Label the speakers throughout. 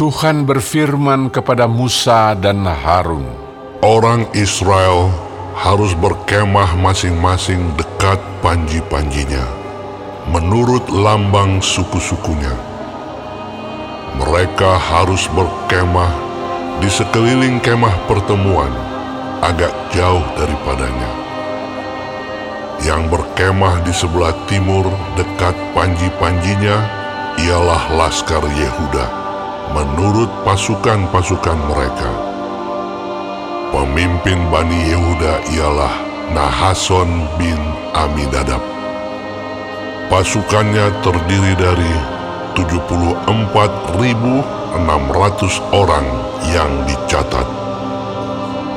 Speaker 1: Tuhan berfirman kepada Musa dan Harun,
Speaker 2: Orang Israel harus berkemah masing-masing dekat panji-panjinya, menurut lambang suku-sukunya. Mereka harus berkemah di sekeliling kemah pertemuan, agak jauh daripadanya. Yang berkemah di sebelah timur dekat panji-panjinya ialah Laskar Yehuda, menurut pasukan-pasukan mereka. Pemimpin Bani Yehuda ialah Nahason bin Aminadab. Pasukannya terdiri dari 74.600 orang yang dicatat.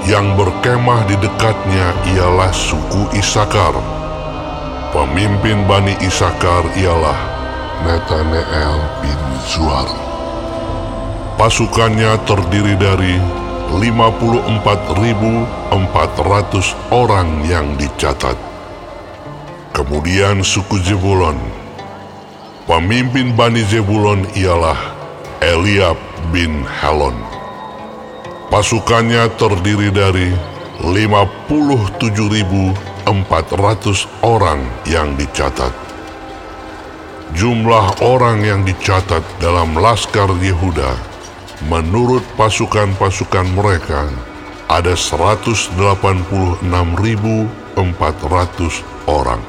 Speaker 2: Yang berkemah di dekatnya ialah suku Isakar. Pemimpin Bani Isakar ialah Netaneel bin Zuar. Pasukannya terdiri dari 54.400 orang yang dicatat. Kemudian suku Zebulon. Pemimpin Bani Zebulon ialah Eliab bin Helon. Pasukannya terdiri dari 57.400 orang yang dicatat. Jumlah orang yang dicatat dalam Laskar Yehuda menurut pasukan-pasukan mereka ada 186.400 orang.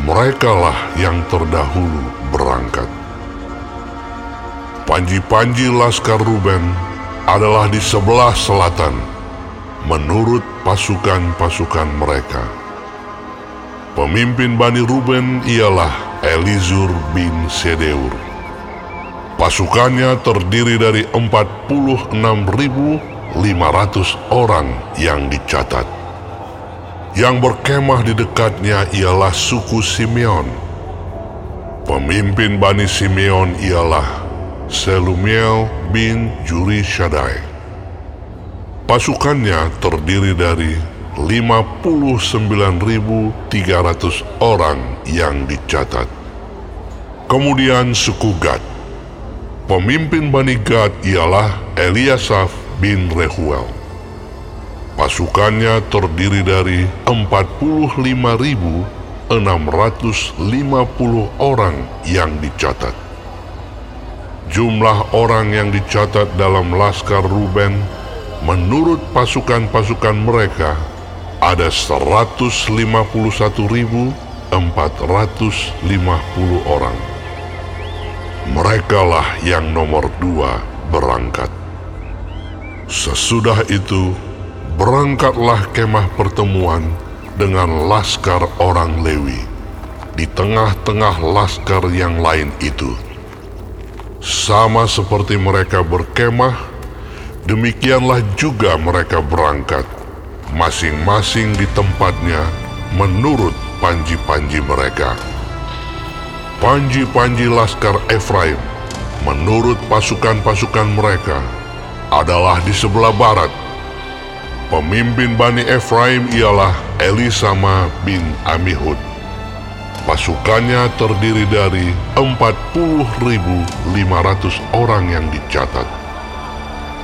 Speaker 2: Merekalah yang terdahulu berangkat. Panji-panji Laskar Ruben adalah di sebelah selatan menurut pasukan-pasukan mereka. Pemimpin Bani Ruben ialah Elizur bin Sedeur. Pasukannya terdiri dari 46.500 orang yang dicatat. Yang berkemah di dekatnya ialah suku Simeon. Pemimpin Bani Simeon ialah Selumiel bin Juri Shaddai. Pasukannya terdiri dari 59.300 orang yang dicatat. Kemudian suku Gad. Pemimpin Bani Gad ialah Eliasaf bin Rehuel. Pasukannya terdiri dari 45.650 orang yang dicatat. Jumlah orang yang dicatat dalam Laskar Ruben menurut pasukan-pasukan mereka ada 151.450 orang. Merekalah yang nomor dua berangkat. Sesudah itu, berangkatlah kemah pertemuan dengan laskar orang Lewi di tengah-tengah laskar yang lain itu. Sama seperti mereka berkemah, demikianlah juga mereka berangkat, masing-masing di tempatnya menurut panji-panji mereka. Panji-panji Laskar Efraim menurut pasukan-pasukan mereka adalah di sebelah barat. Pemimpin Bani Efraim ialah Elisama bin Amihud. Pasukannya terdiri dari 40.500 orang yang dicatat.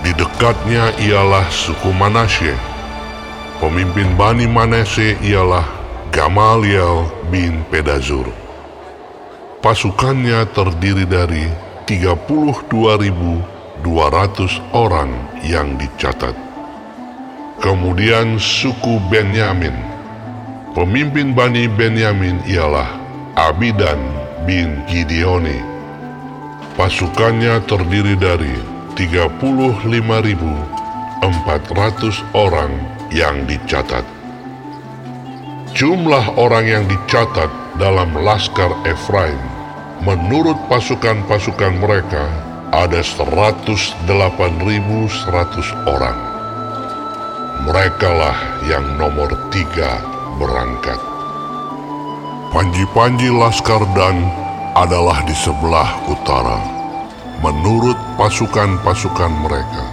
Speaker 2: Di dekatnya ialah suku Manasye. Pemimpin Bani Manase ialah Gamaliel bin Pedazur. Pasukannya terdiri dari 32.200 orang yang dicatat. Kemudian suku Benyamin. Pemimpin Bani Benyamin ialah Abidan bin Gideoni. Pasukannya terdiri dari 35.400 orang yang dicatat. Jumlah orang yang dicatat dalam Laskar Efraim menurut pasukan-pasukan mereka ada 108.100 orang. Merekalah yang nomor tiga berangkat. Panji-panji Laskar Dan adalah di sebelah utara, menurut pasukan-pasukan mereka.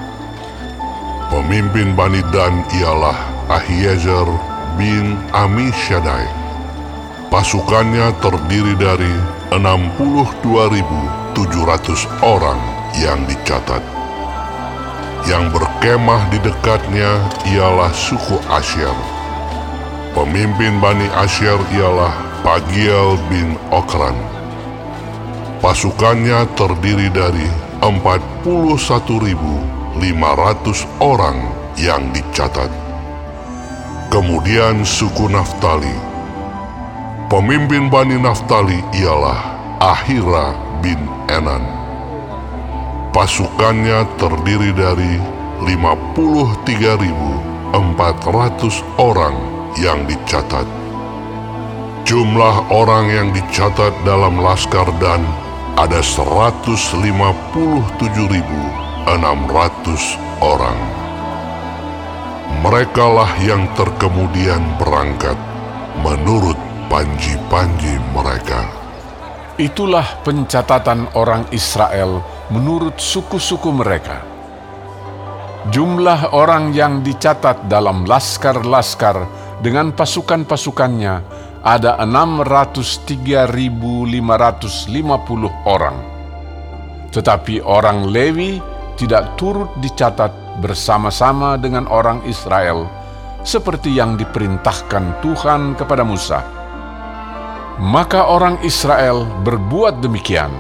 Speaker 2: Pemimpin Bani Dan ialah Ahiezer bin Amishadai. Pasukannya terdiri dari 62.700 orang yang dicatat. Yang berkemah di dekatnya ialah suku Asyar. Pemimpin Bani Asyar ialah Pagiel bin Okran. Pasukannya terdiri dari 41.500 orang yang dicatat. Kemudian suku Naftali. Pemimpin Bani Naftali ialah Ahira bin Enan. Pasukannya terdiri dari 53.400 orang yang dicatat. Jumlah orang yang dicatat dalam laskar dan ada 157.600 orang. Merekalah yang terkemudian berangkat menurut panji-panji mereka.
Speaker 1: Itulah pencatatan orang Israel menurut suku-suku mereka. Jumlah orang yang dicatat dalam laskar-laskar dengan pasukan-pasukannya ada 603.550 orang. Tetapi orang Lewi tidak turut dicatat bersama-sama dengan orang Israel seperti yang diperintahkan Tuhan kepada Musa. Maka orang Israel berbuat demikian,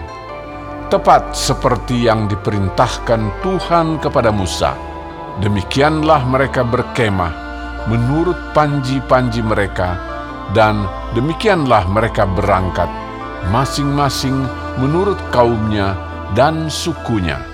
Speaker 1: tepat seperti yang diperintahkan Tuhan kepada Musa. Demikianlah mereka berkemah menurut panji-panji mereka, dan demikianlah mereka berangkat, masing-masing menurut kaumnya dan sukunya.